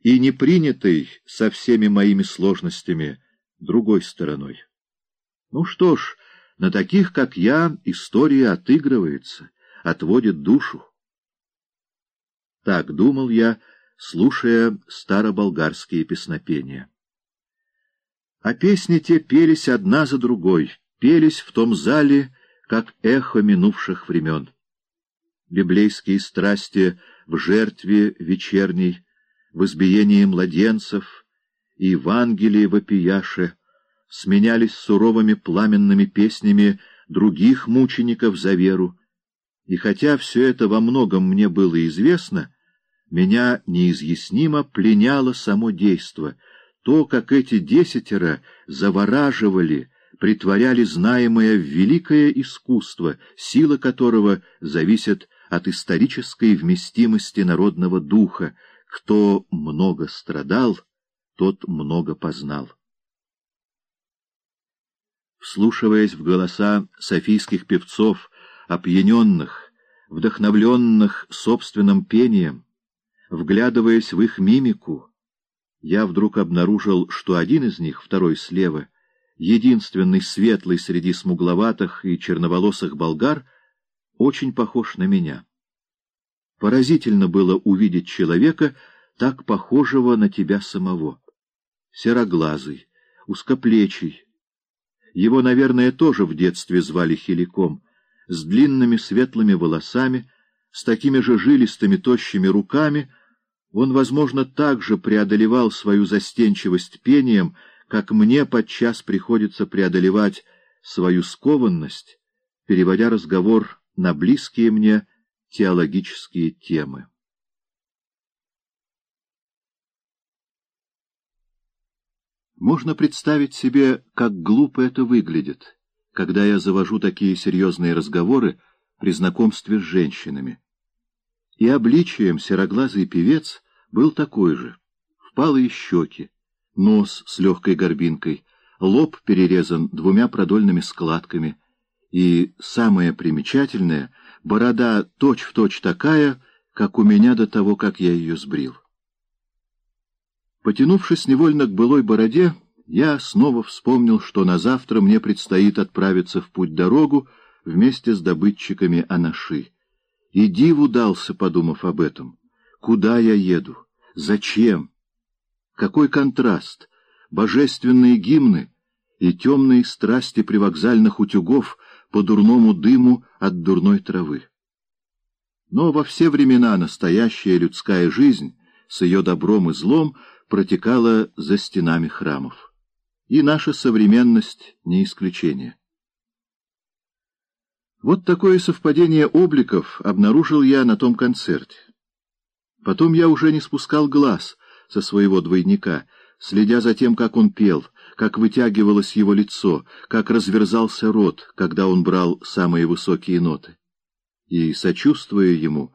и не принятый со всеми моими сложностями другой стороной. Ну что ж, на таких, как я, история отыгрывается, отводит душу. Так думал я, слушая староболгарские песнопения. А песни те пелись одна за другой, пелись в том зале, как эхо минувших времен. Библейские страсти в жертве вечерней, в избиении младенцев и Евангелие вопияше сменялись суровыми пламенными песнями других мучеников за веру, и хотя все это во многом мне было известно, меня неизъяснимо пленяло само действо, то, как эти десятеро завораживали, притворяли знаемое великое искусство, сила которого зависит от исторической вместимости народного духа, кто много страдал, тот много познал. Вслушиваясь в голоса софийских певцов, опьяненных, вдохновленных собственным пением, вглядываясь в их мимику, я вдруг обнаружил, что один из них, второй слева, единственный светлый среди смугловатых и черноволосых болгар, очень похож на меня. Поразительно было увидеть человека, так похожего на тебя самого. Сероглазый, узкоплечий. Его, наверное, тоже в детстве звали Хиликом, с длинными светлыми волосами, с такими же жилистыми тощими руками. Он, возможно, также преодолевал свою застенчивость пением, как мне подчас приходится преодолевать свою скованность, переводя разговор на близкие мне теологические темы. Можно представить себе, как глупо это выглядит, когда я завожу такие серьезные разговоры при знакомстве с женщинами. И обличием сероглазый певец был такой же. Впалые щеки, нос с легкой горбинкой, лоб перерезан двумя продольными складками, и, самое примечательное, борода точь-в-точь точь такая, как у меня до того, как я ее сбрил. Потянувшись невольно к былой бороде, я снова вспомнил, что на завтра мне предстоит отправиться в путь-дорогу вместе с добытчиками Анаши. И диву дался, подумав об этом. Куда я еду? Зачем? Какой контраст! Божественные гимны и темные страсти привокзальных утюгов — по дурному дыму от дурной травы. Но во все времена настоящая людская жизнь с ее добром и злом протекала за стенами храмов. И наша современность не исключение. Вот такое совпадение обликов обнаружил я на том концерте. Потом я уже не спускал глаз со своего двойника, следя за тем, как он пел — как вытягивалось его лицо, как разверзался рот, когда он брал самые высокие ноты. И, сочувствуя ему,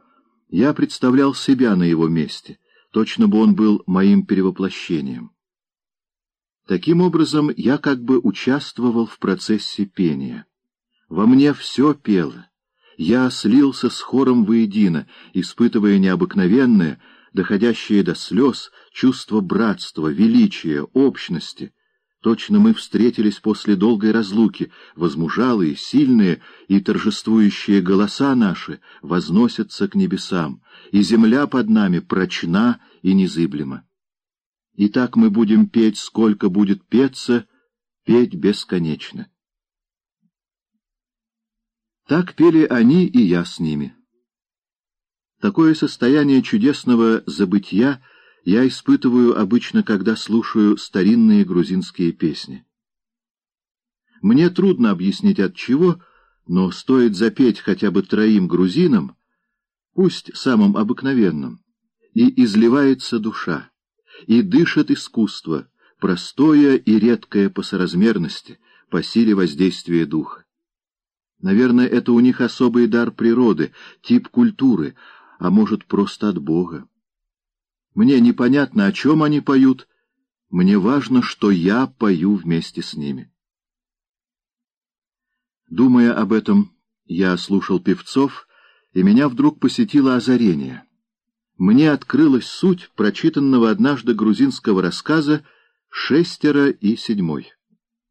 я представлял себя на его месте, точно бы он был моим перевоплощением. Таким образом, я как бы участвовал в процессе пения. Во мне все пело. Я слился с хором воедино, испытывая необыкновенное, доходящее до слез, чувство братства, величия, общности — Точно мы встретились после долгой разлуки, возмужалые, сильные и торжествующие голоса наши возносятся к небесам, и земля под нами прочна и незыблема. И так мы будем петь, сколько будет петься, петь бесконечно. Так пели они, и я с ними. Такое состояние чудесного забытия — я испытываю обычно, когда слушаю старинные грузинские песни. Мне трудно объяснить от чего, но стоит запеть хотя бы троим грузинам, пусть самым обыкновенным, и изливается душа, и дышит искусство, простое и редкое по соразмерности, по силе воздействия духа. Наверное, это у них особый дар природы, тип культуры, а может, просто от Бога. Мне непонятно, о чем они поют. Мне важно, что я пою вместе с ними. Думая об этом, я слушал певцов, и меня вдруг посетило озарение. мне открылась суть прочитанного однажды грузинского рассказа «Шестеро и седьмой».